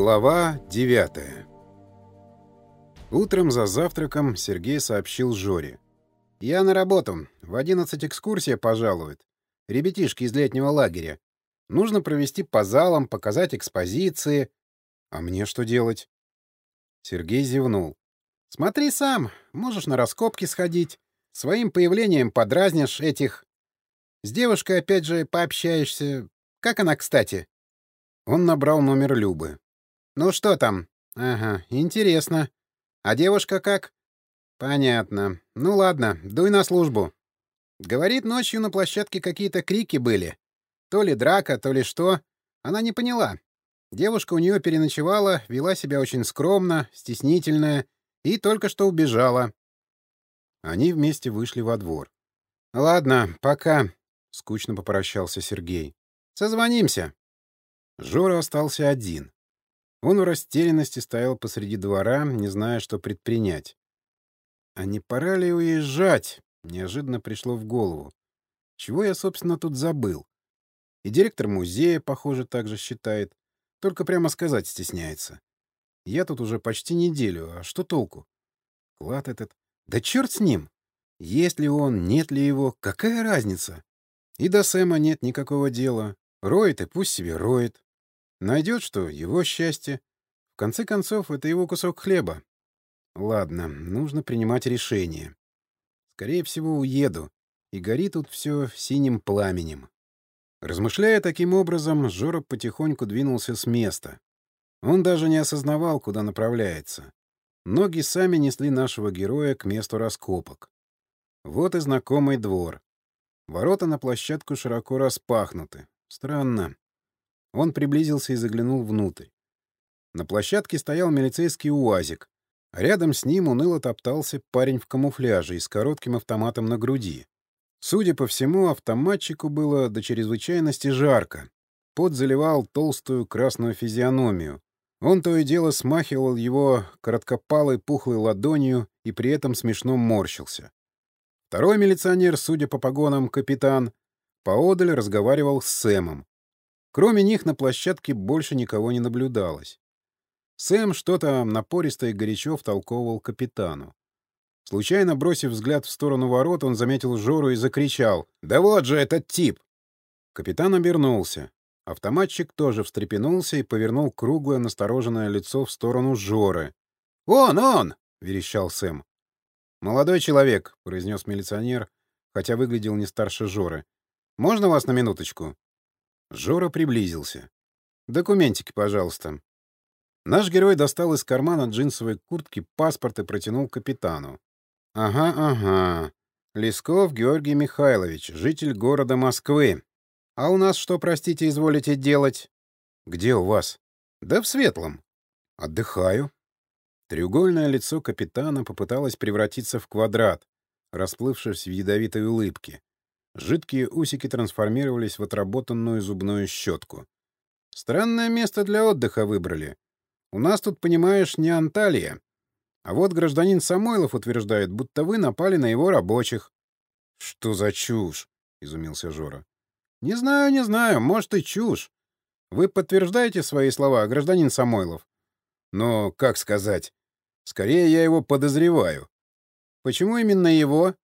Глава 9 Утром за завтраком Сергей сообщил Жоре. «Я на работу. В 11 экскурсия пожалует. Ребятишки из летнего лагеря. Нужно провести по залам, показать экспозиции. А мне что делать?» Сергей зевнул. «Смотри сам. Можешь на раскопки сходить. Своим появлением подразнишь этих... С девушкой опять же пообщаешься. Как она, кстати?» Он набрал номер Любы. «Ну что там? Ага, интересно. А девушка как?» «Понятно. Ну ладно, дуй на службу». Говорит, ночью на площадке какие-то крики были. То ли драка, то ли что. Она не поняла. Девушка у нее переночевала, вела себя очень скромно, стеснительная и только что убежала. Они вместе вышли во двор. «Ладно, пока», — скучно попрощался Сергей. «Созвонимся». Жора остался один. Он в растерянности стоял посреди двора, не зная, что предпринять. «А не пора ли уезжать?» — неожиданно пришло в голову. «Чего я, собственно, тут забыл?» И директор музея, похоже, так же считает. Только прямо сказать стесняется. Я тут уже почти неделю, а что толку? Клад этот... Да черт с ним! Есть ли он, нет ли его, какая разница? И до Сэма нет никакого дела. Роет и пусть себе роет. Найдет что, его счастье. В конце концов, это его кусок хлеба. Ладно, нужно принимать решение. Скорее всего, уеду. И горит тут все синим пламенем. Размышляя таким образом, Жора потихоньку двинулся с места. Он даже не осознавал, куда направляется. Ноги сами несли нашего героя к месту раскопок. Вот и знакомый двор. Ворота на площадку широко распахнуты. Странно. Он приблизился и заглянул внутрь. На площадке стоял милицейский УАЗик. А рядом с ним уныло топтался парень в камуфляже и с коротким автоматом на груди. Судя по всему, автоматчику было до чрезвычайности жарко. Пот заливал толстую красную физиономию. Он то и дело смахивал его короткопалой пухлой ладонью и при этом смешно морщился. Второй милиционер, судя по погонам, капитан, поодаль разговаривал с Сэмом. Кроме них на площадке больше никого не наблюдалось. Сэм что-то напористо и горячо втолковывал капитану. Случайно бросив взгляд в сторону ворот, он заметил Жору и закричал «Да вот же этот тип!». Капитан обернулся. Автоматчик тоже встрепенулся и повернул круглое настороженное лицо в сторону Жоры. «Он, он!» — верещал Сэм. «Молодой человек», — произнес милиционер, хотя выглядел не старше Жоры. «Можно вас на минуточку?» Жора приблизился. «Документики, пожалуйста». Наш герой достал из кармана джинсовой куртки паспорт и протянул капитану. «Ага, ага. Лесков Георгий Михайлович, житель города Москвы. А у нас что, простите, изволите делать?» «Где у вас?» «Да в Светлом». «Отдыхаю». Треугольное лицо капитана попыталось превратиться в квадрат, расплывшись в ядовитой улыбке. Жидкие усики трансформировались в отработанную зубную щетку. Странное место для отдыха выбрали. У нас тут, понимаешь, не Анталия. А вот гражданин Самойлов утверждает, будто вы напали на его рабочих. — Что за чушь? — изумился Жора. — Не знаю, не знаю. Может, и чушь. Вы подтверждаете свои слова, гражданин Самойлов? Но, как сказать? Скорее, я его подозреваю. Почему именно его?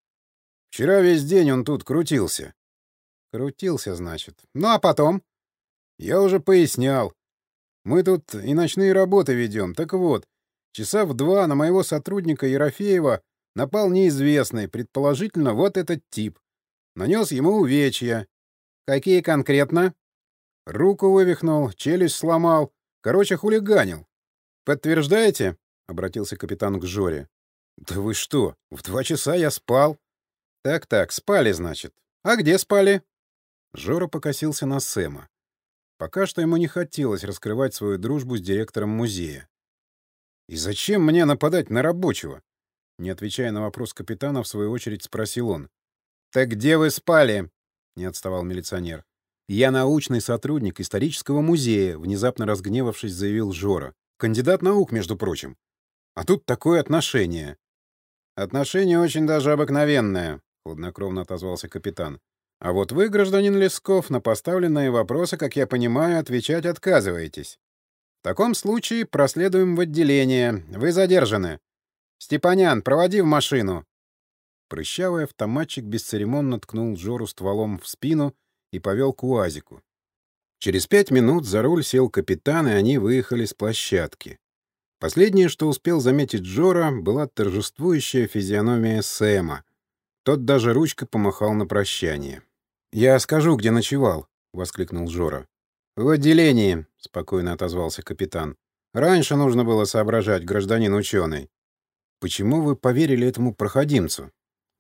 Вчера весь день он тут крутился. Крутился, значит. Ну, а потом? Я уже пояснял. Мы тут и ночные работы ведем. Так вот, часа в два на моего сотрудника Ерофеева напал неизвестный, предположительно, вот этот тип. Нанес ему увечья. Какие конкретно? Руку вывихнул, челюсть сломал. Короче, хулиганил. Подтверждаете? — обратился капитан к Жоре. Да вы что, в два часа я спал. Так-так, спали, значит. А где спали? Жора покосился на Сэма. Пока что ему не хотелось раскрывать свою дружбу с директором музея. «И зачем мне нападать на рабочего?» Не отвечая на вопрос капитана, в свою очередь спросил он. «Так где вы спали?» — не отставал милиционер. «Я научный сотрудник исторического музея», — внезапно разгневавшись, заявил Жора. «Кандидат наук, между прочим. А тут такое отношение». «Отношение очень даже обыкновенное», — хладнокровно отозвался капитан. «А вот вы, гражданин Лесков, на поставленные вопросы, как я понимаю, отвечать отказываетесь». таком случае проследуем в отделение. Вы задержаны. Степанян, проводи в машину. Прыщавый автоматчик бесцеремонно ткнул Жору стволом в спину и повел к УАЗику. Через пять минут за руль сел капитан, и они выехали с площадки. Последнее, что успел заметить Жора, была торжествующая физиономия Сэма. Тот даже ручкой помахал на прощание. «Я скажу, где ночевал», — воскликнул Жора. «В отделении», — спокойно отозвался капитан. «Раньше нужно было соображать, гражданин ученый». «Почему вы поверили этому проходимцу?»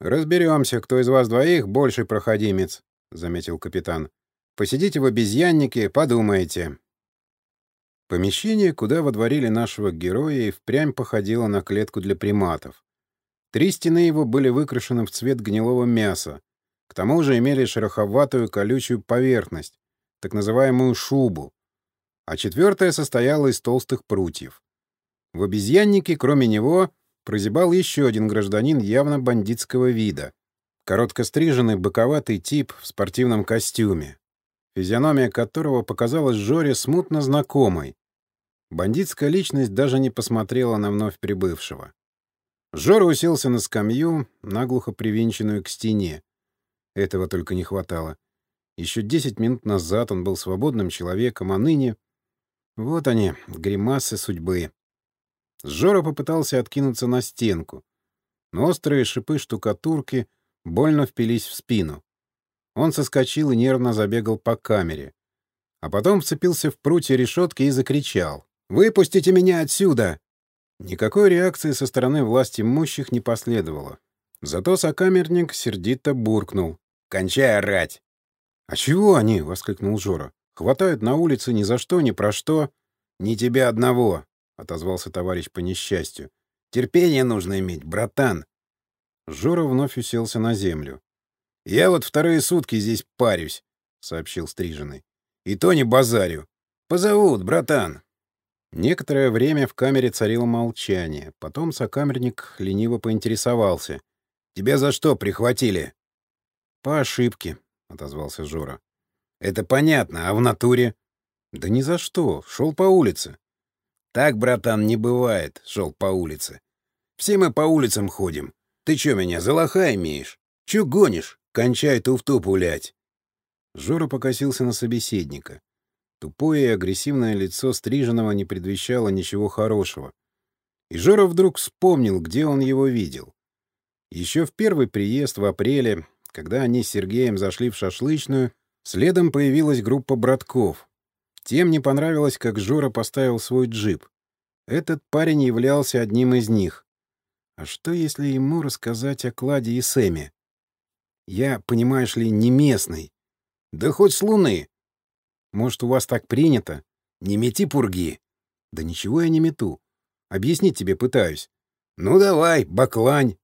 «Разберемся, кто из вас двоих больший проходимец», — заметил капитан. «Посидите в обезьяннике, подумайте». Помещение, куда водворили нашего героя, и впрямь походило на клетку для приматов. Три стены его были выкрашены в цвет гнилого мяса. К тому же имели шероховатую колючую поверхность, так называемую шубу. А четвертая состояла из толстых прутьев. В обезьяннике, кроме него, прозябал еще один гражданин явно бандитского вида. Короткостриженный боковатый тип в спортивном костюме, физиономия которого показалась Жоре смутно знакомой. Бандитская личность даже не посмотрела на вновь прибывшего. Жора уселся на скамью, наглухо привинченную к стене. Этого только не хватало. Еще десять минут назад он был свободным человеком, а ныне... Вот они, гримасы судьбы. Жора попытался откинуться на стенку, но острые шипы штукатурки больно впились в спину. Он соскочил и нервно забегал по камере. А потом вцепился в прутья решетки и закричал. «Выпустите меня отсюда!» Никакой реакции со стороны власти имущих не последовало. Зато сокамерник сердито буркнул. «Кончай орать!» «А чего они?» — воскликнул Жора. «Хватают на улице ни за что, ни про что. Не тебя одного. — отозвался товарищ по несчастью. «Терпение нужно иметь, братан!» Жора вновь уселся на землю. «Я вот вторые сутки здесь парюсь», — сообщил Стриженный. «И то не базарю. Позовут, братан». Некоторое время в камере царило молчание. Потом сокамерник лениво поинтересовался. «Тебя за что прихватили?» «По ошибке», — отозвался Жора. «Это понятно. А в натуре?» «Да ни за что. Шел по улице». Так, братан, не бывает, шел по улице. Все мы по улицам ходим. Ты чё меня, за лоха имеешь? Чё гонишь? Кончай туфту пулять. Жора покосился на собеседника. Тупое и агрессивное лицо стриженного не предвещало ничего хорошего. И Жора вдруг вспомнил, где он его видел. Еще в первый приезд в апреле, когда они с Сергеем зашли в шашлычную, следом появилась группа братков. Тем не понравилось, как Жора поставил свой джип. Этот парень являлся одним из них. А что, если ему рассказать о Кладе и Сэме? Я, понимаешь ли, не местный. Да хоть с Луны. Может, у вас так принято? Не мети пурги. Да ничего я не мету. Объяснить тебе пытаюсь. Ну давай, баклань.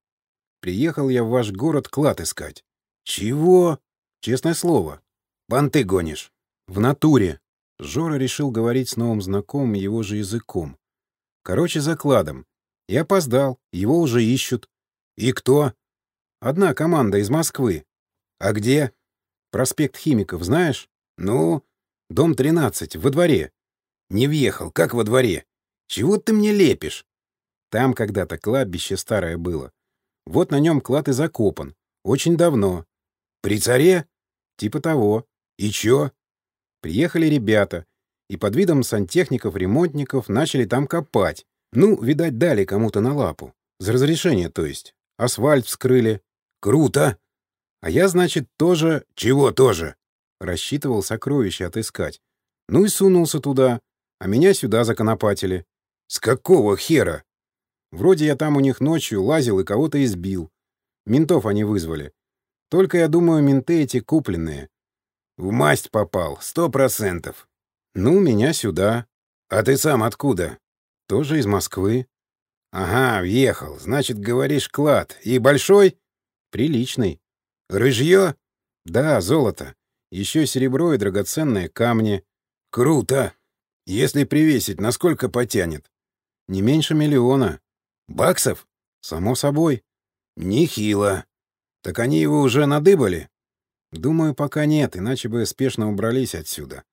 Приехал я в ваш город клад искать. Чего? Честное слово. Банты гонишь. В натуре. Жора решил говорить с новым знакомым его же языком. Короче, закладом. И опоздал, его уже ищут. И кто? Одна команда из Москвы. А где? Проспект Химиков, знаешь? Ну, дом 13, во дворе. Не въехал, как во дворе? Чего ты мне лепишь? Там когда-то кладбище старое было. Вот на нем клад и закопан. Очень давно. При царе? Типа того. И чё? Приехали ребята, и под видом сантехников-ремонтников начали там копать. Ну, видать, дали кому-то на лапу. За разрешение, то есть. Асфальт вскрыли. Круто! А я, значит, тоже... Чего тоже? Рассчитывал сокровища отыскать. Ну и сунулся туда, а меня сюда законопатили. С какого хера? Вроде я там у них ночью лазил и кого-то избил. Ментов они вызвали. Только, я думаю, менты эти купленные. В масть попал, сто процентов. Ну, меня сюда. А ты сам откуда? Тоже из Москвы. Ага, въехал. Значит, говоришь, клад. И большой? Приличный. Рыжье? Да, золото. Еще серебро и драгоценные камни. Круто. Если привесить, насколько потянет? Не меньше миллиона. Баксов? Само собой. Нехило. Так они его уже надыбали? Думаю, пока нет, иначе бы спешно убрались отсюда.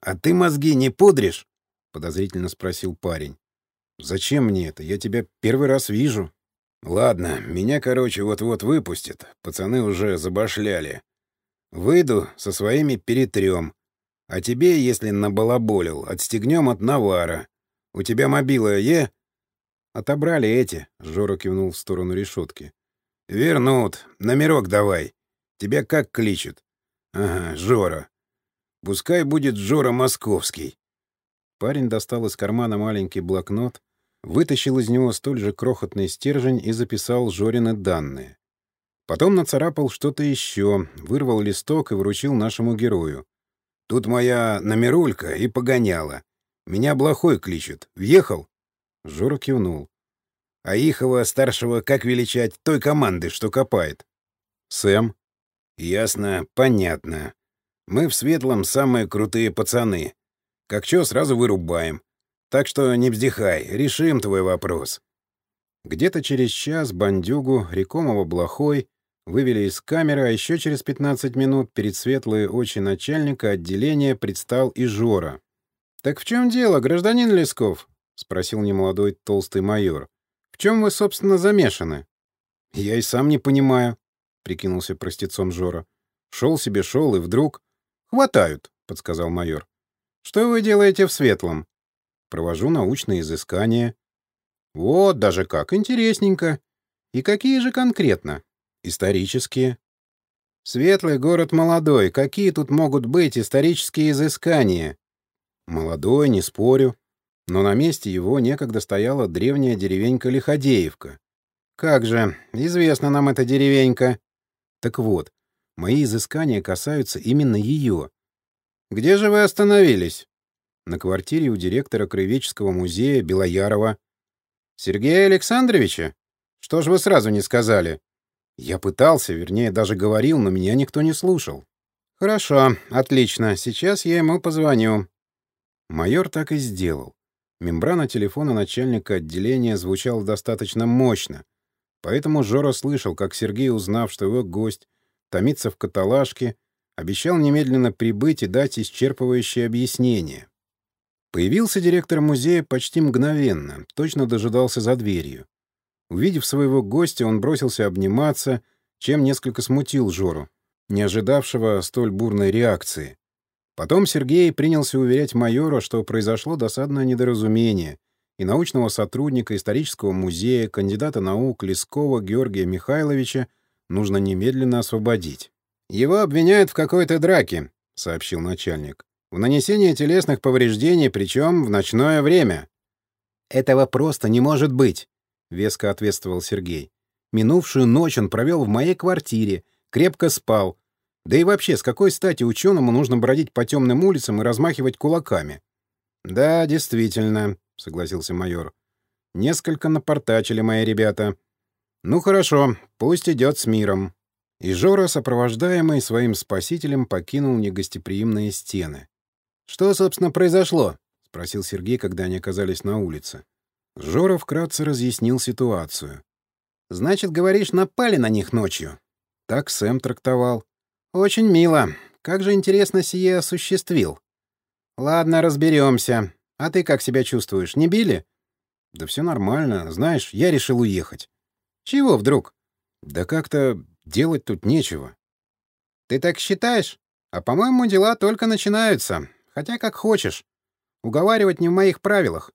А ты мозги не пудришь? подозрительно спросил парень. «Зачем мне это? Я тебя первый раз вижу». «Ладно, меня, короче, вот-вот выпустят. Пацаны уже забашляли. Выйду, со своими перетрем. А тебе, если набалаболил, отстегнем от навара. У тебя мобила е?» «Отобрали эти», — Жора кивнул в сторону решетки. «Вернут. Номерок давай. Тебя как кличут?» «Ага, Жора. Пускай будет Жора Московский». Парень достал из кармана маленький блокнот, вытащил из него столь же крохотный стержень и записал Жорины данные. Потом нацарапал что-то еще, вырвал листок и вручил нашему герою. «Тут моя номерулька и погоняла. Меня Блохой кличут. Въехал?» Жора кивнул. «А Ихова старшего как величать той команды, что копает?» «Сэм». «Ясно, понятно. Мы в Светлом самые крутые пацаны. Как чё, сразу вырубаем. Так что не вздыхай, решим твой вопрос. Где-то через час бандюгу Рекомова-Блохой вывели из камеры, а еще через 15 минут перед светлые очи начальника отделения предстал и Жора. «Так в чем дело, гражданин Лесков?» — спросил немолодой толстый майор. «В чем вы, собственно, замешаны?» «Я и сам не понимаю», — прикинулся простецом Жора. «Шел себе, шел, и вдруг...» «Хватают», — подсказал майор. «Что вы делаете в Светлом?» Провожу научные изыскания. Вот даже как, интересненько. И какие же конкретно? Исторические. Светлый город молодой. Какие тут могут быть исторические изыскания? Молодой, не спорю. Но на месте его некогда стояла древняя деревенька Лиходеевка. Как же, известна нам эта деревенька. Так вот, мои изыскания касаются именно ее. Где же вы остановились? на квартире у директора Краеведческого музея Белоярова. «Сергея Александровича? Что ж вы сразу не сказали?» Я пытался, вернее, даже говорил, но меня никто не слушал. «Хорошо, отлично. Сейчас я ему позвоню». Майор так и сделал. Мембрана телефона начальника отделения звучала достаточно мощно, поэтому Жора слышал, как Сергей, узнав, что его гость томится в каталажке, обещал немедленно прибыть и дать исчерпывающее объяснение. Появился директор музея почти мгновенно, точно дожидался за дверью. Увидев своего гостя, он бросился обниматься, чем несколько смутил Жору, не ожидавшего столь бурной реакции. Потом Сергей принялся уверять майора, что произошло досадное недоразумение, и научного сотрудника исторического музея, кандидата наук Лескова Георгия Михайловича нужно немедленно освободить. «Его обвиняют в какой-то драке», — сообщил начальник в нанесении телесных повреждений, причем в ночное время. «Этого просто не может быть», — веско ответствовал Сергей. «Минувшую ночь он провел в моей квартире, крепко спал. Да и вообще, с какой стати ученому нужно бродить по темным улицам и размахивать кулаками?» «Да, действительно», — согласился майор. «Несколько напортачили мои ребята. Ну хорошо, пусть идет с миром». И Жора, сопровождаемый своим спасителем, покинул негостеприимные стены. «Что, собственно, произошло?» — спросил Сергей, когда они оказались на улице. Жора вкратце разъяснил ситуацию. «Значит, говоришь, напали на них ночью?» Так Сэм трактовал. «Очень мило. Как же интересно сие осуществил?» «Ладно, разберемся. А ты как себя чувствуешь? Не били?» «Да все нормально. Знаешь, я решил уехать». «Чего вдруг?» «Да как-то делать тут нечего». «Ты так считаешь? А, по-моему, дела только начинаются. Хотя как хочешь. Уговаривать не в моих правилах.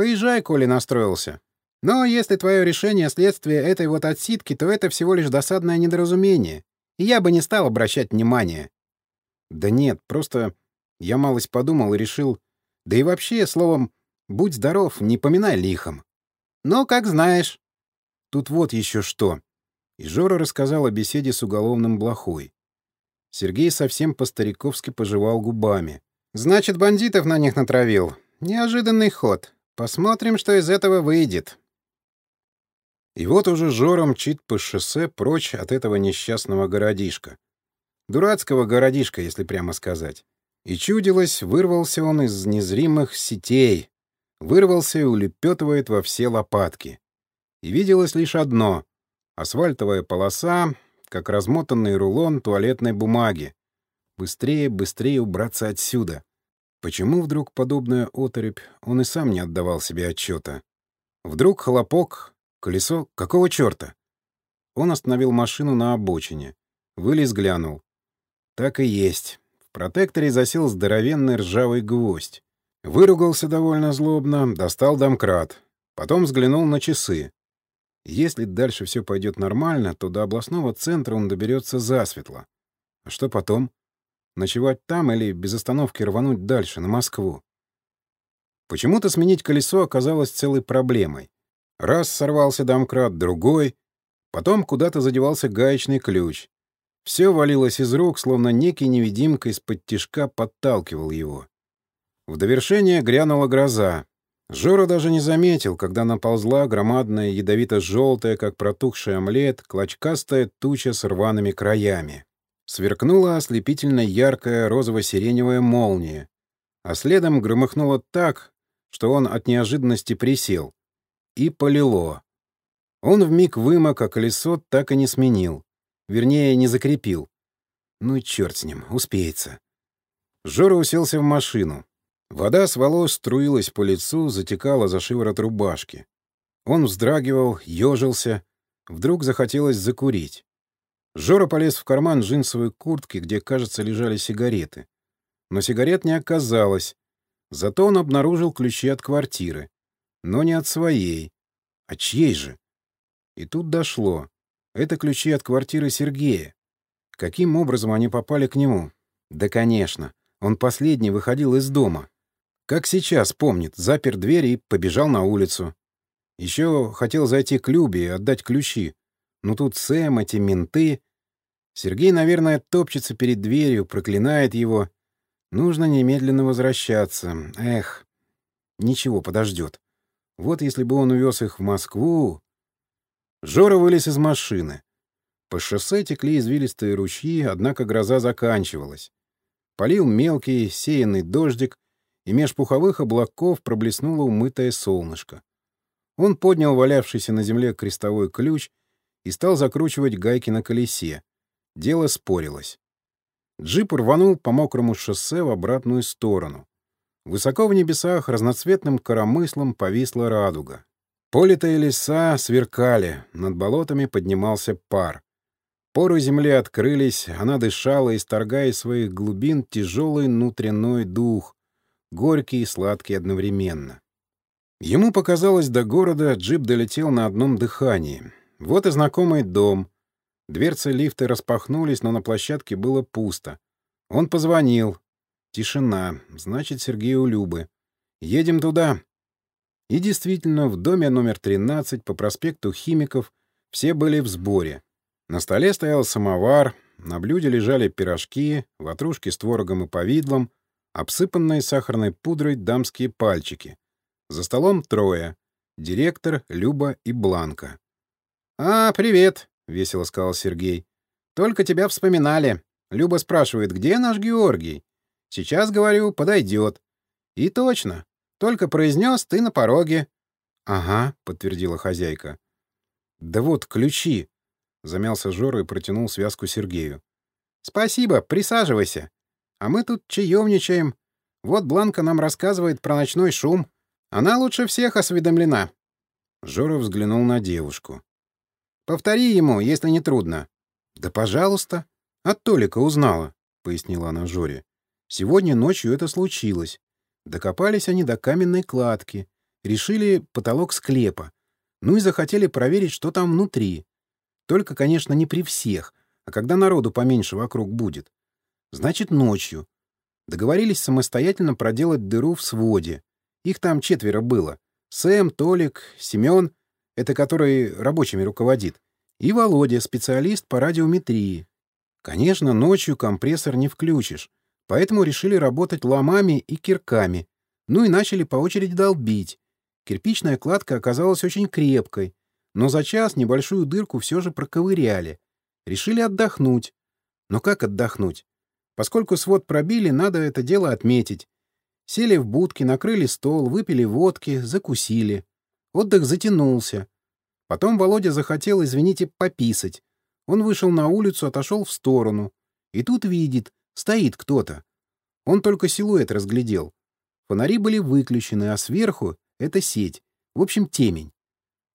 Поезжай, коли настроился. Но если твое решение следствие этой вот отсидки, то это всего лишь досадное недоразумение. И я бы не стал обращать внимания. Да нет, просто я малость подумал и решил... Да и вообще, словом, будь здоров, не поминай лихом. Ну, как знаешь. Тут вот еще что. И Жора рассказал о беседе с уголовным блохой. Сергей совсем по-стариковски пожевал губами. Значит, бандитов на них натравил. Неожиданный ход. Посмотрим, что из этого выйдет. И вот уже Жора мчит по шоссе прочь от этого несчастного городишка. Дурацкого городишка, если прямо сказать. И чудилось, вырвался он из незримых сетей. Вырвался и улепетывает во все лопатки. И виделось лишь одно — асфальтовая полоса, как размотанный рулон туалетной бумаги, Быстрее, быстрее убраться отсюда. Почему вдруг подобная оторопь, он и сам не отдавал себе отчета. Вдруг хлопок, колесо, какого черта? Он остановил машину на обочине. Вылез, глянул. Так и есть. В протекторе засел здоровенный ржавый гвоздь. Выругался довольно злобно, достал домкрат. Потом взглянул на часы. Если дальше все пойдет нормально, то до областного центра он доберется засветло. А что потом? Ночевать там или без остановки рвануть дальше, на Москву? Почему-то сменить колесо оказалось целой проблемой. Раз сорвался домкрат, другой. Потом куда-то задевался гаечный ключ. Все валилось из рук, словно некий невидимка из-под тишка подталкивал его. В довершение грянула гроза. Жора даже не заметил, когда наползла громадная ядовито-желтая, как протухший омлет, клочкастая туча с рваными краями. Сверкнула ослепительно яркая розово-сиреневая молния, а следом громыхнуло так, что он от неожиданности присел. И полило. Он вмиг вымок, а колесо так и не сменил. Вернее, не закрепил. Ну и черт с ним, успеется. Жора уселся в машину. Вода с волос струилась по лицу, затекала за шиворот рубашки. Он вздрагивал, ежился. Вдруг захотелось закурить. Жора полез в карман джинсовой куртки, где, кажется, лежали сигареты. Но сигарет не оказалось. Зато он обнаружил ключи от квартиры. Но не от своей. А чьей же? И тут дошло. Это ключи от квартиры Сергея. Каким образом они попали к нему? Да, конечно. Он последний выходил из дома. Как сейчас помнит, запер дверь и побежал на улицу. Еще хотел зайти к Любе и отдать ключи. Но тут Сэм, эти менты... Сергей, наверное, топчется перед дверью, проклинает его. Нужно немедленно возвращаться. Эх, ничего, подождет. Вот если бы он увез их в Москву... Жора вылез из машины. По шоссе текли извилистые ручьи, однако гроза заканчивалась. Полил мелкий, сеянный дождик, и меж пуховых облаков проблеснуло умытое солнышко. Он поднял валявшийся на земле крестовой ключ и стал закручивать гайки на колесе. Дело спорилось. Джип рванул по мокрому шоссе в обратную сторону. Высоко в небесах разноцветным коромыслом повисла радуга. Политые леса сверкали, над болотами поднимался пар. Поры земли открылись, она дышала, исторгая из своих глубин тяжелый внутренний дух, горький и сладкий одновременно. Ему показалось, до города джип долетел на одном дыхании. Вот и знакомый дом. Дверцы лифта распахнулись, но на площадке было пусто. Он позвонил. Тишина. Значит, Сергей у Любы. Едем туда. И действительно, в доме номер 13 по проспекту Химиков все были в сборе. На столе стоял самовар, на блюде лежали пирожки, ватрушки с творогом и повидлом, обсыпанные сахарной пудрой дамские пальчики. За столом трое — директор, Люба и Бланка. «А, привет!» — весело сказал Сергей. «Только тебя вспоминали. Люба спрашивает, где наш Георгий? Сейчас, говорю, подойдет. И точно. Только произнес, ты на пороге. — Ага, — подтвердила хозяйка. — Да вот, ключи. Замялся Жора и протянул связку Сергею. — Спасибо, присаживайся. А мы тут чаевничаем. Вот Бланка нам рассказывает про ночной шум. Она лучше всех осведомлена. Жора взглянул на девушку. — Повтори ему, если не трудно. — Да пожалуйста. От Толика узнала, — пояснила она Жоре. — Сегодня ночью это случилось. Докопались они до каменной кладки, решили потолок склепа, ну и захотели проверить, что там внутри. Только, конечно, не при всех, а когда народу поменьше вокруг будет. Значит, ночью. Договорились самостоятельно проделать дыру в своде. Их там четверо было. Сэм, Толик, Семен, это который рабочими руководит, и Володя, специалист по радиометрии. Конечно, ночью компрессор не включишь, Поэтому решили работать ломами и кирками. Ну и начали по очереди долбить. Кирпичная кладка оказалась очень крепкой. Но за час небольшую дырку все же проковыряли. Решили отдохнуть. Но как отдохнуть? Поскольку свод пробили, надо это дело отметить. Сели в будки, накрыли стол, выпили водки, закусили. Отдых затянулся. Потом Володя захотел, извините, пописать. Он вышел на улицу, отошел в сторону. И тут видит, Стоит кто-то. Он только силуэт разглядел. Фонари были выключены, а сверху — это сеть. В общем, темень.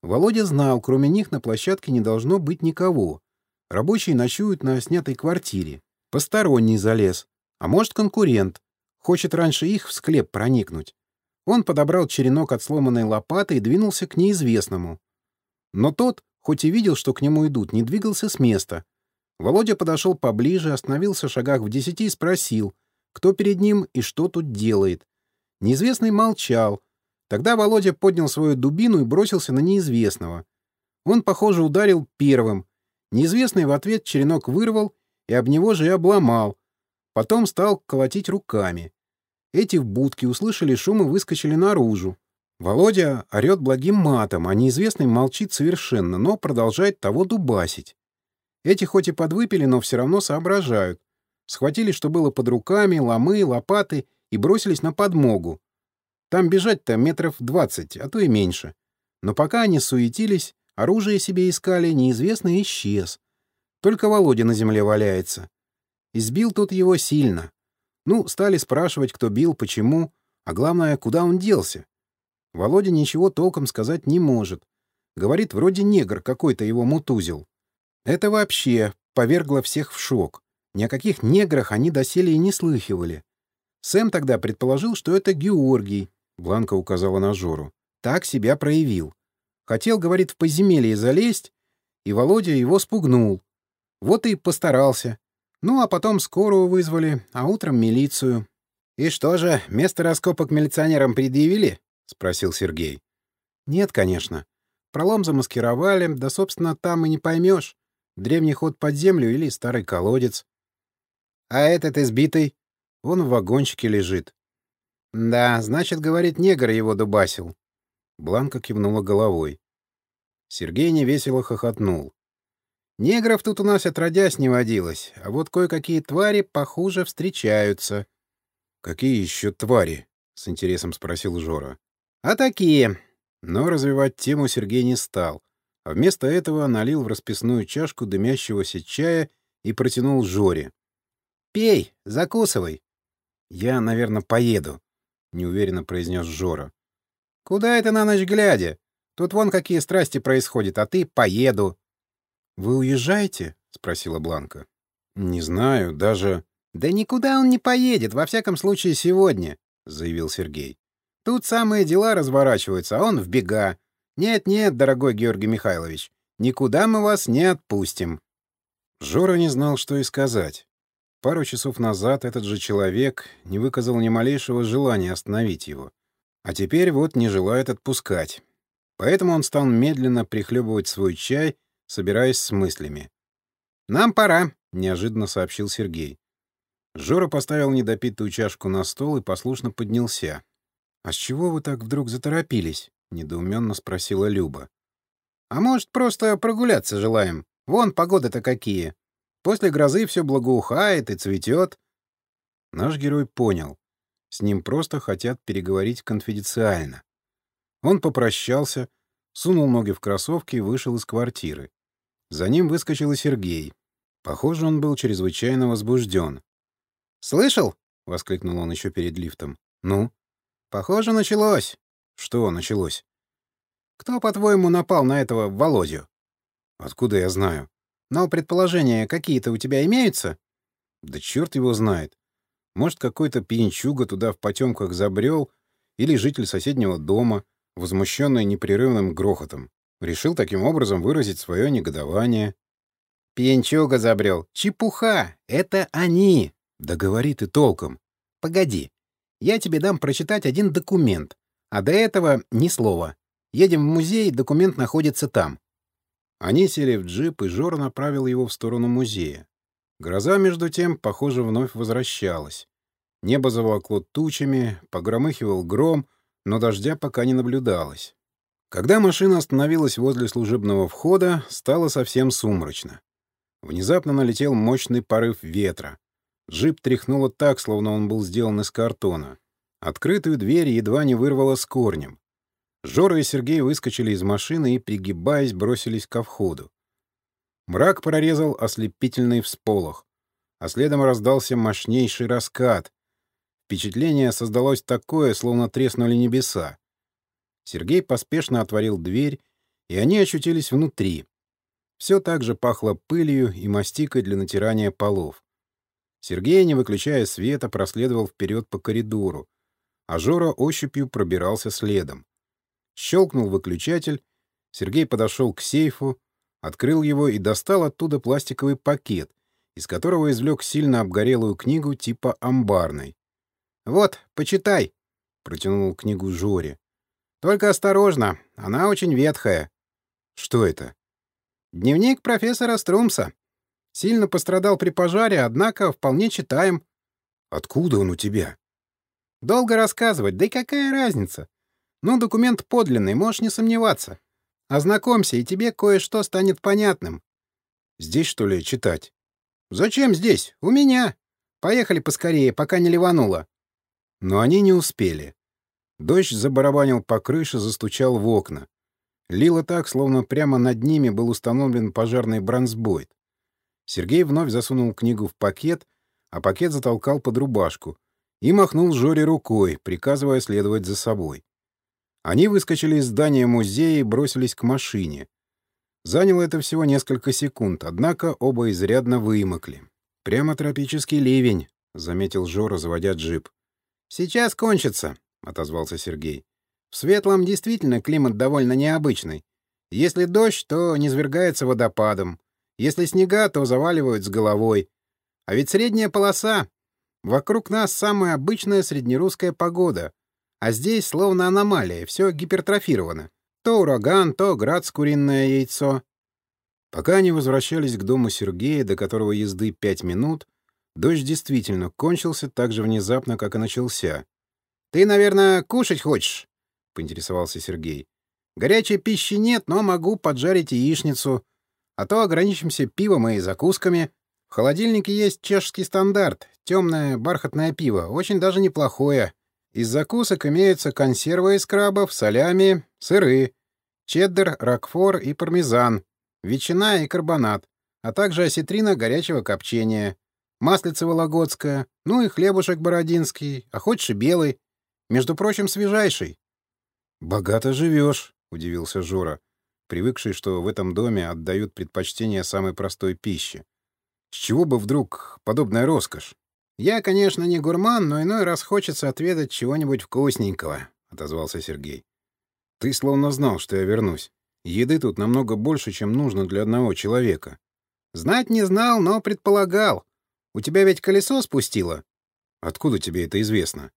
Володя знал, кроме них на площадке не должно быть никого. Рабочие ночуют на снятой квартире. Посторонний залез. А может, конкурент. Хочет раньше их в склеп проникнуть. Он подобрал черенок от сломанной лопаты и двинулся к неизвестному. Но тот, хоть и видел, что к нему идут, не двигался с места. Володя подошел поближе, остановился в шагах в десяти и спросил, кто перед ним и что тут делает. Неизвестный молчал. Тогда Володя поднял свою дубину и бросился на неизвестного. Он, похоже, ударил первым. Неизвестный в ответ черенок вырвал и об него же и обломал. Потом стал колотить руками. Эти в будке услышали шум и выскочили наружу. Володя орет благим матом, а неизвестный молчит совершенно, но продолжает того дубасить. Эти хоть и подвыпили, но все равно соображают. Схватили, что было под руками, ломы, лопаты и бросились на подмогу. Там бежать-то метров двадцать, а то и меньше. Но пока они суетились, оружие себе искали, неизвестный исчез. Только Володя на земле валяется. Избил тут его сильно. Ну, стали спрашивать, кто бил, почему, а главное, куда он делся. Володя ничего толком сказать не может. Говорит, вроде негр какой-то его мутузил. Это вообще повергло всех в шок. Ни о каких неграх они доселе и не слыхивали. Сэм тогда предположил, что это Георгий, — Бланка указала на Жору. Так себя проявил. Хотел, говорит, в подземелье залезть, и Володя его спугнул. Вот и постарался. Ну, а потом скорую вызвали, а утром милицию. — И что же, место раскопок милиционерам предъявили? — спросил Сергей. — Нет, конечно. Пролом замаскировали, да, собственно, там и не поймешь. Древний ход под землю или старый колодец. — А этот избитый? Он в вагончике лежит. — Да, значит, говорит, негр его дубасил. Бланка кивнула головой. Сергей невесело хохотнул. Негров тут у нас отродясь не водилось, а вот кое-какие твари похуже встречаются. — Какие еще твари? — с интересом спросил Жора. — А такие. Но развивать тему Сергей не стал а вместо этого налил в расписную чашку дымящегося чая и протянул Жоре. «Пей, закусывай». «Я, наверное, поеду», — неуверенно произнес Жора. «Куда это на ночь глядя? Тут вон какие страсти происходят, а ты поеду». «Вы уезжаете?» — спросила Бланка. «Не знаю, даже...» «Да никуда он не поедет, во всяком случае сегодня», — заявил Сергей. «Тут самые дела разворачиваются, а он в бега. «Нет-нет, дорогой Георгий Михайлович, никуда мы вас не отпустим». Жора не знал, что и сказать. Пару часов назад этот же человек не выказал ни малейшего желания остановить его. А теперь вот не желает отпускать. Поэтому он стал медленно прихлебывать свой чай, собираясь с мыслями. «Нам пора», — неожиданно сообщил Сергей. Жора поставил недопитую чашку на стол и послушно поднялся. «А с чего вы так вдруг заторопились?» — недоуменно спросила Люба. «А может, просто прогуляться желаем? Вон погода-то какие. После грозы все благоухает и цветет». Наш герой понял. С ним просто хотят переговорить конфиденциально. Он попрощался, сунул ноги в кроссовки и вышел из квартиры. За ним выскочил и Сергей. Похоже, он был чрезвычайно возбужден. «Слышал?» — воскликнул он еще перед лифтом. «Ну?» «Похоже, началось. Что началось? Кто, по-твоему, напал на этого Володю? Откуда я знаю? Но предположения какие-то у тебя имеются? Да черт его знает. Может, какой-то пьянчуга туда в потемках забрел, или житель соседнего дома, возмущенный непрерывным грохотом, решил таким образом выразить свое негодование. Пьянчуга забрел. Чепуха! Это они! Да говори ты толком. Погоди. Я тебе дам прочитать один документ. А до этого ни слова. Едем в музей, документ находится там. Они сели в джип, и Жор направил его в сторону музея. Гроза, между тем, похоже, вновь возвращалась. Небо заволокло тучами, погромыхивал гром, но дождя пока не наблюдалось. Когда машина остановилась возле служебного входа, стало совсем сумрачно. Внезапно налетел мощный порыв ветра. Джип тряхнуло так, словно он был сделан из картона. Открытую дверь едва не вырвало с корнем. Жора и Сергей выскочили из машины и, пригибаясь, бросились ко входу. Мрак прорезал ослепительный всполох, а следом раздался мощнейший раскат. Впечатление создалось такое, словно треснули небеса. Сергей поспешно отворил дверь, и они очутились внутри. Все так же пахло пылью и мастикой для натирания полов. Сергей, не выключая света, проследовал вперед по коридору, а Жора ощупью пробирался следом. Щелкнул выключатель, Сергей подошел к сейфу, открыл его и достал оттуда пластиковый пакет, из которого извлек сильно обгорелую книгу типа амбарной. «Вот, почитай», — протянул книгу Жоре. «Только осторожно, она очень ветхая». «Что это?» «Дневник профессора Струмса. Сильно пострадал при пожаре, однако вполне читаем». «Откуда он у тебя?» «Долго рассказывать, да и какая разница? Ну, документ подлинный, можешь не сомневаться. Ознакомься, и тебе кое-что станет понятным». «Здесь, что ли, читать?» «Зачем здесь? У меня. Поехали поскорее, пока не ливануло». Но они не успели. Дождь забарабанил по крыше, застучал в окна. Лило так, словно прямо над ними был установлен пожарный бронзбойт. Сергей вновь засунул книгу в пакет, а пакет затолкал под рубашку и махнул Жоре рукой, приказывая следовать за собой. Они выскочили из здания музея и бросились к машине. Заняло это всего несколько секунд, однако оба изрядно вымокли. «Прямо тропический ливень», — заметил Жора, заводя джип. «Сейчас кончится», — отозвался Сергей. «В Светлом действительно климат довольно необычный. Если дождь, то низвергается водопадом. Если снега, то заваливают с головой. А ведь средняя полоса. Вокруг нас самая обычная среднерусская погода. А здесь словно аномалия, все гипертрофировано. То ураган, то град с куриное яйцо. Пока они возвращались к дому Сергея, до которого езды пять минут, Дождь действительно кончился так же внезапно, как и начался. «Ты, наверное, кушать хочешь?» — поинтересовался Сергей. «Горячей пищи нет, но могу поджарить яичницу. А то ограничимся пивом и закусками. В холодильнике есть чешский стандарт, темное бархатное пиво, очень даже неплохое. Из закусок имеются консервы из крабов, солями, сыры, чеддер, ракфор и пармезан, ветчина и карбонат, а также осетрина горячего копчения маслица вологодская, ну и хлебушек бородинский, а хочешь и белый. Между прочим, свежайший. — Богато живешь, — удивился Жора, привыкший, что в этом доме отдают предпочтение самой простой пище. С чего бы вдруг подобная роскошь? — Я, конечно, не гурман, но иной раз хочется отведать чего-нибудь вкусненького, — отозвался Сергей. — Ты словно знал, что я вернусь. Еды тут намного больше, чем нужно для одного человека. — Знать не знал, но предполагал. У тебя ведь колесо спустило. Откуда тебе это известно?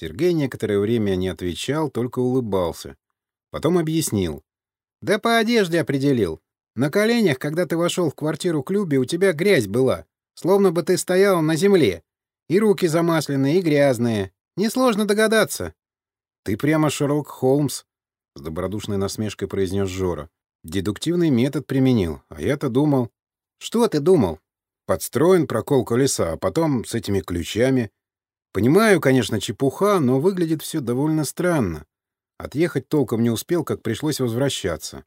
Сергей некоторое время не отвечал, только улыбался. Потом объяснил. Да по одежде определил. На коленях, когда ты вошел в квартиру клубе, у тебя грязь была. Словно бы ты стоял на земле. И руки замасленные, и грязные. Несложно догадаться. Ты прямо Шерлок Холмс, — с добродушной насмешкой произнес Жора. Дедуктивный метод применил, а я-то думал... Что ты думал? Подстроен прокол колеса, а потом с этими ключами. Понимаю, конечно, чепуха, но выглядит все довольно странно. Отъехать толком не успел, как пришлось возвращаться.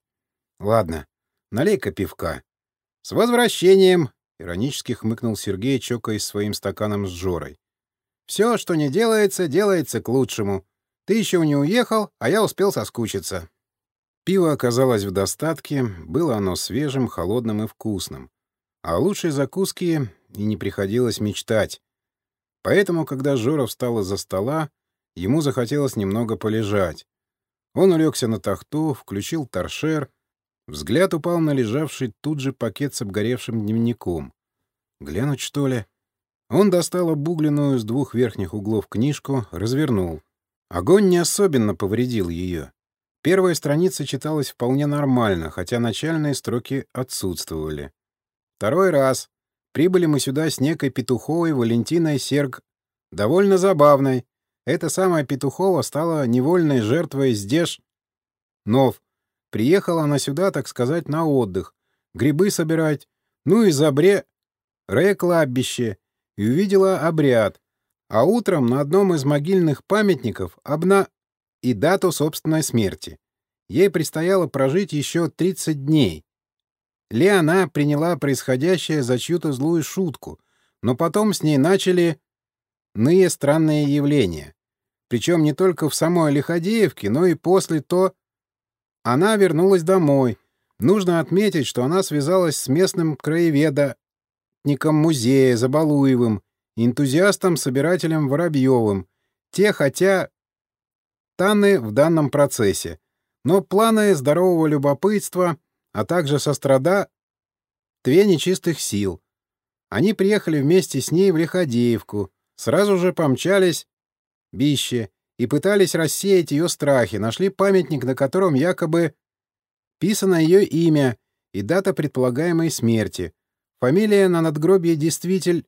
Ладно, налей-ка пивка. — С возвращением! — иронически хмыкнул Сергей, чокаясь своим стаканом с Жорой. — Все, что не делается, делается к лучшему. Ты еще не уехал, а я успел соскучиться. Пиво оказалось в достатке, было оно свежим, холодным и вкусным. О лучшей закуске и не приходилось мечтать. Поэтому, когда Жора встал из-за стола, ему захотелось немного полежать. Он улегся на тахту, включил торшер. Взгляд упал на лежавший тут же пакет с обгоревшим дневником. Глянуть, что ли? Он достал обугленную с двух верхних углов книжку, развернул. Огонь не особенно повредил ее. Первая страница читалась вполне нормально, хотя начальные строки отсутствовали. Второй раз. Прибыли мы сюда с некой Петуховой Валентиной Серг. Довольно забавной. Эта самая Петухова стала невольной жертвой здесь. Нов. Приехала она сюда, так сказать, на отдых. Грибы собирать. Ну и забре... Ре-кладбище. И увидела обряд. А утром на одном из могильных памятников обна... И дату собственной смерти. Ей предстояло прожить еще 30 дней. Ли она приняла происходящее за чью-то злую шутку, но потом с ней начали... ные странные явления. Причем не только в самой Лиходеевке, но и после то... Она вернулась домой. Нужно отметить, что она связалась с местным краеведом музея Забалуевым энтузиастом-собирателем Воробьевым. Те хотя... Таны в данном процессе. Но планы здорового любопытства, а также сострода... Две нечистых сил. Они приехали вместе с ней в Лиходеевку, сразу же помчались Бище и пытались рассеять ее страхи, нашли памятник, на котором якобы писано ее имя и дата предполагаемой смерти. Фамилия на надгробии действитель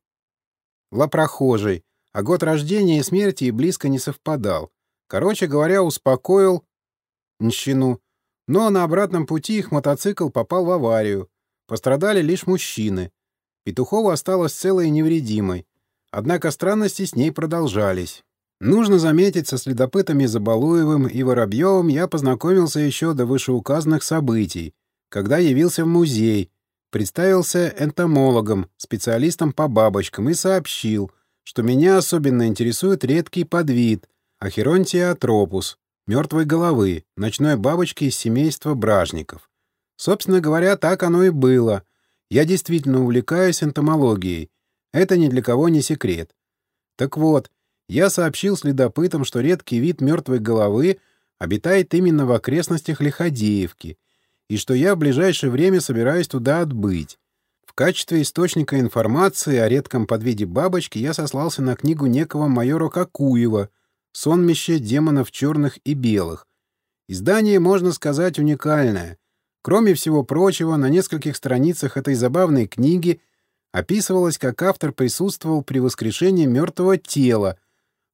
лопрохожий, а год рождения и смерти и близко не совпадал. Короче говоря, успокоил нщину. Но на обратном пути их мотоцикл попал в аварию. Пострадали лишь мужчины. Петухова осталась целой и невредимой. Однако странности с ней продолжались. Нужно заметить, со следопытами Забалуевым и Воробьевым я познакомился еще до вышеуказанных событий, когда явился в музей, представился энтомологом, специалистом по бабочкам и сообщил, что меня особенно интересует редкий подвид Ахеронтия атропус, мертвой головы, ночной бабочки из семейства бражников. Собственно говоря, так оно и было. Я действительно увлекаюсь энтомологией. Это ни для кого не секрет. Так вот, я сообщил следопытам, что редкий вид мертвой головы обитает именно в окрестностях Лиходеевки, и что я в ближайшее время собираюсь туда отбыть. В качестве источника информации о редком подвиде бабочки я сослался на книгу некого майора Кокуева «Сонмище демонов черных и белых». Издание, можно сказать, уникальное. Кроме всего прочего, на нескольких страницах этой забавной книги описывалось, как автор присутствовал при воскрешении мертвого тела,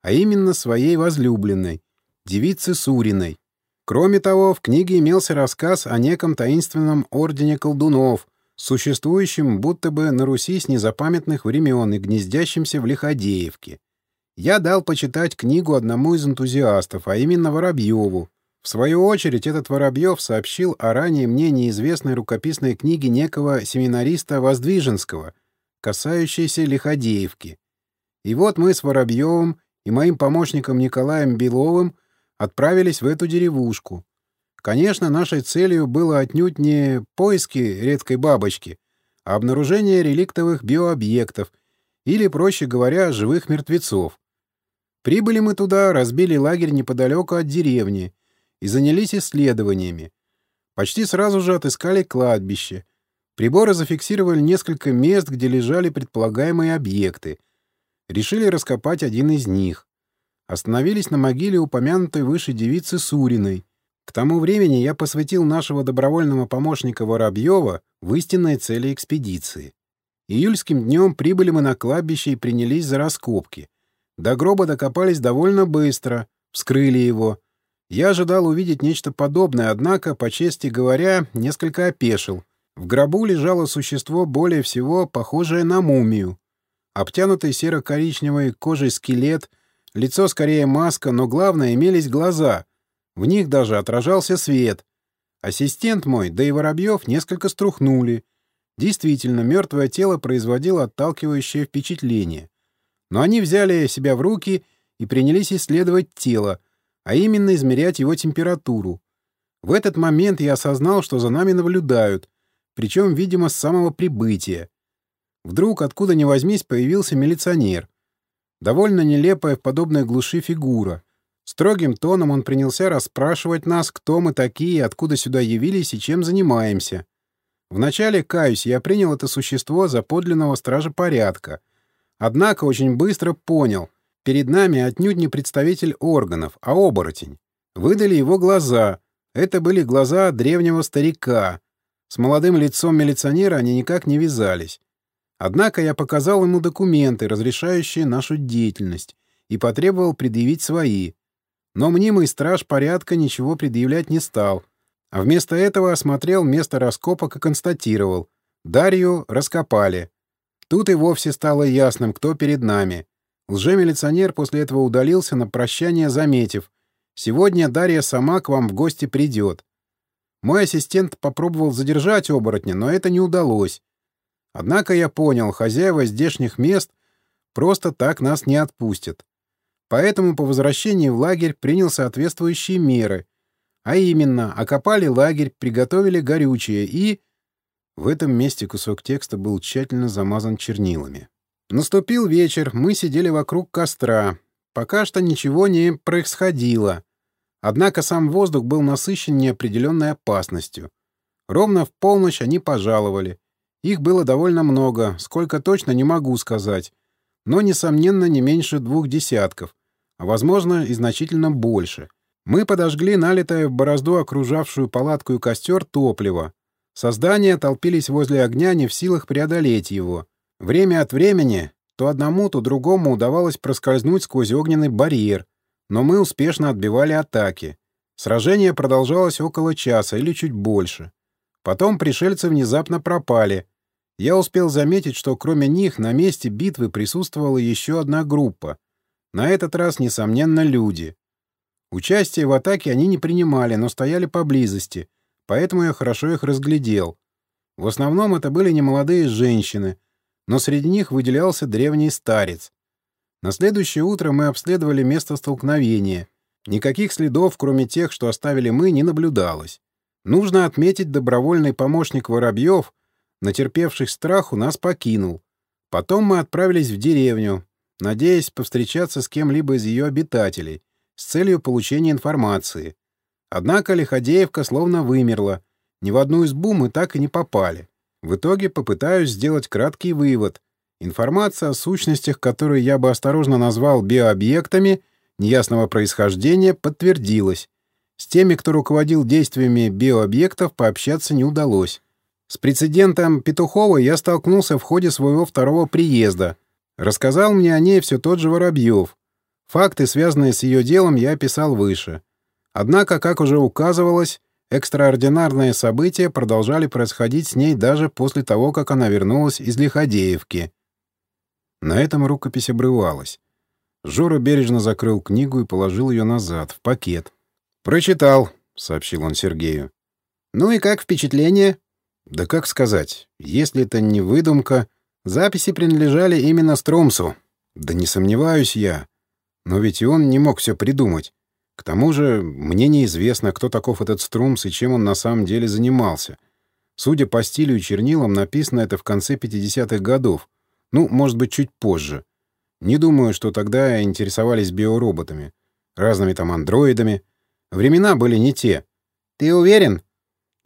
а именно своей возлюбленной, девицы Суриной. Кроме того, в книге имелся рассказ о неком таинственном ордене колдунов, существующем будто бы на Руси с незапамятных времен и гнездящемся в Лиходеевке. Я дал почитать книгу одному из энтузиастов, а именно Воробьеву. В свою очередь, этот Воробьев сообщил о ранее мне неизвестной рукописной книге некого семинариста Воздвиженского, касающейся Лиходеевки. И вот мы с Воробьевым и моим помощником Николаем Беловым отправились в эту деревушку. Конечно, нашей целью было отнюдь не поиски редкой бабочки, а обнаружение реликтовых биообъектов или, проще говоря, живых мертвецов. Прибыли мы туда, разбили лагерь неподалеку от деревни и занялись исследованиями. Почти сразу же отыскали кладбище. Приборы зафиксировали несколько мест, где лежали предполагаемые объекты — Решили раскопать один из них. Остановились на могиле упомянутой выше девицы Суриной. К тому времени я посвятил нашего добровольного помощника Воробьева в истинной цели экспедиции. Июльским днем прибыли мы на кладбище и принялись за раскопки. До гроба докопались довольно быстро, вскрыли его. Я ожидал увидеть нечто подобное, однако, по чести говоря, несколько опешил. В гробу лежало существо более всего похожее на мумию. Обтянутый серо-коричневой кожей скелет, лицо скорее маска, но главное, имелись глаза. В них даже отражался свет. Ассистент мой, да и Воробьев несколько струхнули. Действительно, мертвое тело производило отталкивающее впечатление. Но они взяли себя в руки и принялись исследовать тело, а именно измерять его температуру. В этот момент я осознал, что за нами наблюдают, причем, видимо, с самого прибытия. Вдруг, откуда ни возьмись, появился милиционер. Довольно нелепая в подобной глуши фигура. Строгим тоном он принялся расспрашивать нас, кто мы такие, откуда сюда явились и чем занимаемся. Вначале, каюсь, я принял это существо за подлинного стража порядка. Однако очень быстро понял, перед нами отнюдь не представитель органов, а оборотень. Выдали его глаза. Это были глаза древнего старика. С молодым лицом милиционера они никак не вязались. Однако я показал ему документы, разрешающие нашу деятельность, и потребовал предъявить свои. Но мнимый страж порядка ничего предъявлять не стал, а вместо этого осмотрел место раскопок и констатировал. Дарью раскопали. Тут и вовсе стало ясным, кто перед нами. Лжемилиционер после этого удалился на прощание, заметив. «Сегодня Дарья сама к вам в гости придет». Мой ассистент попробовал задержать оборотня, но это не удалось. Однако я понял, хозяева здешних мест просто так нас не отпустят. Поэтому по возвращении в лагерь принял соответствующие меры. А именно, окопали лагерь, приготовили горючее и... В этом месте кусок текста был тщательно замазан чернилами. Наступил вечер, мы сидели вокруг костра. Пока что ничего не происходило. Однако сам воздух был насыщен неопределенной опасностью. Ровно в полночь они пожаловали. Их было довольно много, сколько точно не могу сказать. Но, несомненно, не меньше двух десятков, а, возможно, и значительно больше. Мы подожгли налитое в борозду окружавшую палатку и костер топливо. Создания толпились возле огня, не в силах преодолеть его. Время от времени то одному, то другому удавалось проскользнуть сквозь огненный барьер, но мы успешно отбивали атаки. Сражение продолжалось около часа или чуть больше. Потом пришельцы внезапно пропали. Я успел заметить, что кроме них на месте битвы присутствовала еще одна группа. На этот раз, несомненно, люди. Участие в атаке они не принимали, но стояли поблизости, поэтому я хорошо их разглядел. В основном это были немолодые женщины, но среди них выделялся древний старец. На следующее утро мы обследовали место столкновения. Никаких следов, кроме тех, что оставили мы, не наблюдалось. Нужно отметить, добровольный помощник Воробьев, натерпевших страху, нас покинул. Потом мы отправились в деревню, надеясь повстречаться с кем-либо из ее обитателей с целью получения информации. Однако Лиходеевка словно вымерла. Ни в одну избу мы так и не попали. В итоге попытаюсь сделать краткий вывод. Информация о сущностях, которые я бы осторожно назвал биообъектами неясного происхождения, подтвердилась. С теми, кто руководил действиями биообъектов, пообщаться не удалось. С прецедентом Петухова я столкнулся в ходе своего второго приезда. Рассказал мне о ней все тот же Воробьев. Факты, связанные с ее делом, я описал выше. Однако, как уже указывалось, экстраординарные события продолжали происходить с ней даже после того, как она вернулась из Лиходеевки. На этом рукопись обрывалась. Жора бережно закрыл книгу и положил ее назад, в пакет. «Прочитал», — сообщил он Сергею. «Ну и как впечатление?» «Да как сказать, если это не выдумка, записи принадлежали именно Стромсу. Да не сомневаюсь я. Но ведь и он не мог все придумать. К тому же мне неизвестно, кто таков этот Струмс и чем он на самом деле занимался. Судя по стилю и чернилам, написано это в конце 50-х годов. Ну, может быть, чуть позже. Не думаю, что тогда интересовались биороботами. Разными там андроидами. Времена были не те. Ты уверен?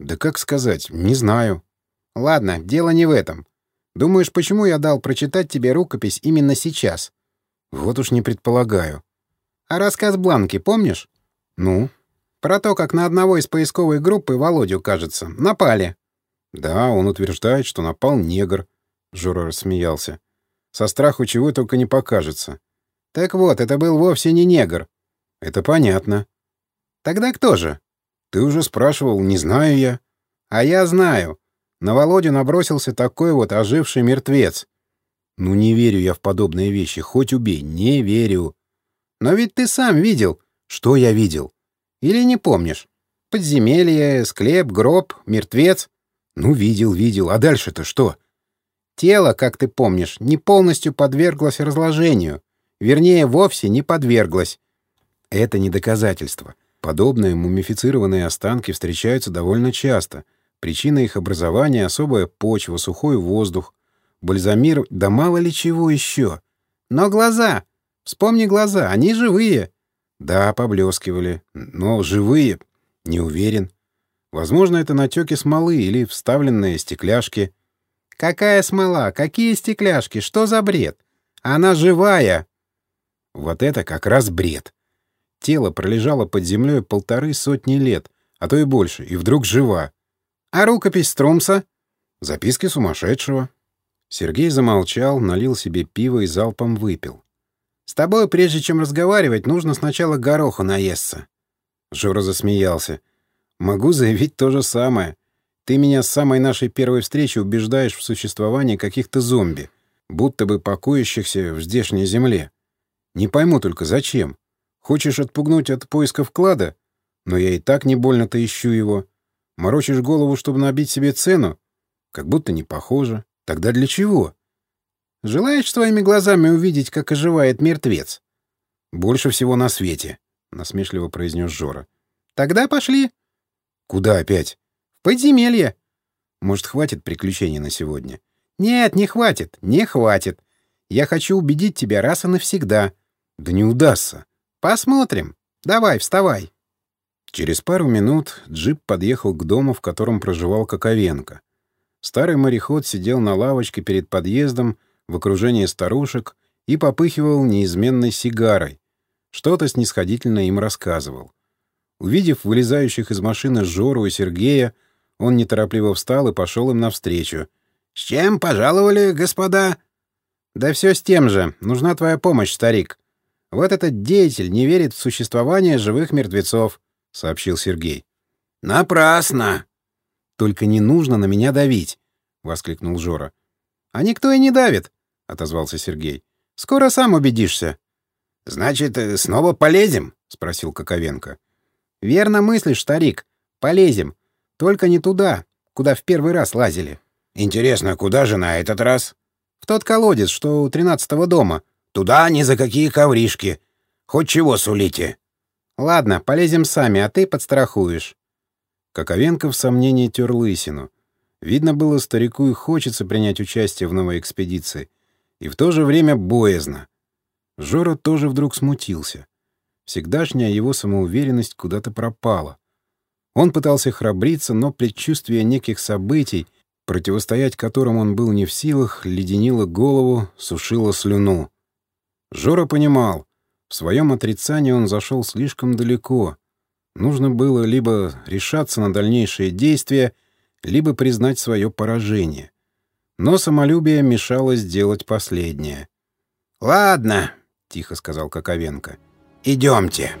Да как сказать, не знаю. Ладно, дело не в этом. Думаешь, почему я дал прочитать тебе рукопись именно сейчас? Вот уж не предполагаю. А рассказ Бланки помнишь? Ну? Про то, как на одного из поисковой группы, Володю, кажется, напали. Да, он утверждает, что напал негр. Жора рассмеялся. Со страху чего только не покажется. Так вот, это был вовсе не негр. Это понятно. Тогда кто же? Ты уже спрашивал, не знаю я. А я знаю. На Володю набросился такой вот оживший мертвец. Ну не верю я в подобные вещи, хоть убей, не верю. Но ведь ты сам видел. Что я видел? Или не помнишь? Подземелье, склеп, гроб, мертвец. Ну, видел, видел. А дальше-то что? Тело, как ты помнишь, не полностью подверглось разложению. Вернее, вовсе не подверглось. Это не доказательство. Подобные мумифицированные останки встречаются довольно часто. Причина их образования — особая почва, сухой воздух, бальзамир, да мало ли чего еще. Но глаза! Вспомни глаза, они живые. Да, поблескивали. Но живые? Не уверен. Возможно, это натеки смолы или вставленные стекляшки. Какая смола? Какие стекляшки? Что за бред? Она живая. Вот это как раз бред. Тело пролежало под землей полторы сотни лет, а то и больше, и вдруг жива. А рукопись Струмса? Записки сумасшедшего. Сергей замолчал, налил себе пиво и залпом выпил. «С тобой, прежде чем разговаривать, нужно сначала гороха наесться». Жора засмеялся. «Могу заявить то же самое. Ты меня с самой нашей первой встречи убеждаешь в существовании каких-то зомби, будто бы покоящихся в здешней земле. Не пойму только, зачем? Хочешь отпугнуть от поиска вклада? Но я и так не больно-то ищу его. Морочишь голову, чтобы набить себе цену? Как будто не похоже. Тогда для чего? Желаешь своими глазами увидеть, как оживает мертвец? Больше всего на свете, насмешливо произнес Жора. Тогда пошли. Куда опять? В подземелье. Может, хватит приключений на сегодня? Нет, не хватит, не хватит. Я хочу убедить тебя раз и навсегда. Да не удастся. Посмотрим. Давай, вставай. Через пару минут джип подъехал к дому, в котором проживал Коковенко. Старый мореход сидел на лавочке перед подъездом в окружении старушек и попыхивал неизменной сигарой. Что-то снисходительно им рассказывал. Увидев вылезающих из машины Жору и Сергея, он неторопливо встал и пошел им навстречу. «С чем пожаловали, господа?» «Да все с тем же. Нужна твоя помощь, старик. Вот этот деятель не верит в существование живых мертвецов», — сообщил Сергей. «Напрасно!» «Только не нужно на меня давить!» — воскликнул Жора. «А никто и не давит!» — отозвался Сергей. «Скоро сам убедишься». «Значит, э, снова полезем?» — спросил Коковенко. «Верно мыслишь, старик. Полезем. Только не туда, куда в первый раз лазили». «Интересно, куда же на этот раз?» «В тот колодец, что у тринадцатого дома». «Туда ни за какие ковришки. Хоть чего сулите». «Ладно, полезем сами, а ты подстрахуешь». Коковенко в сомнении тер лысину. Видно было, старику и хочется принять участие в новой экспедиции. И в то же время боязно. Жора тоже вдруг смутился. Всегдашняя его самоуверенность куда-то пропала. Он пытался храбриться, но предчувствие неких событий, противостоять которым он был не в силах, леденило голову, сушило слюну. Жора понимал, в своем отрицании он зашел слишком далеко. Нужно было либо решаться на дальнейшие действия, либо признать свое поражение. Но самолюбие мешало сделать последнее. «Ладно», — тихо сказал Коковенко. «Идемте».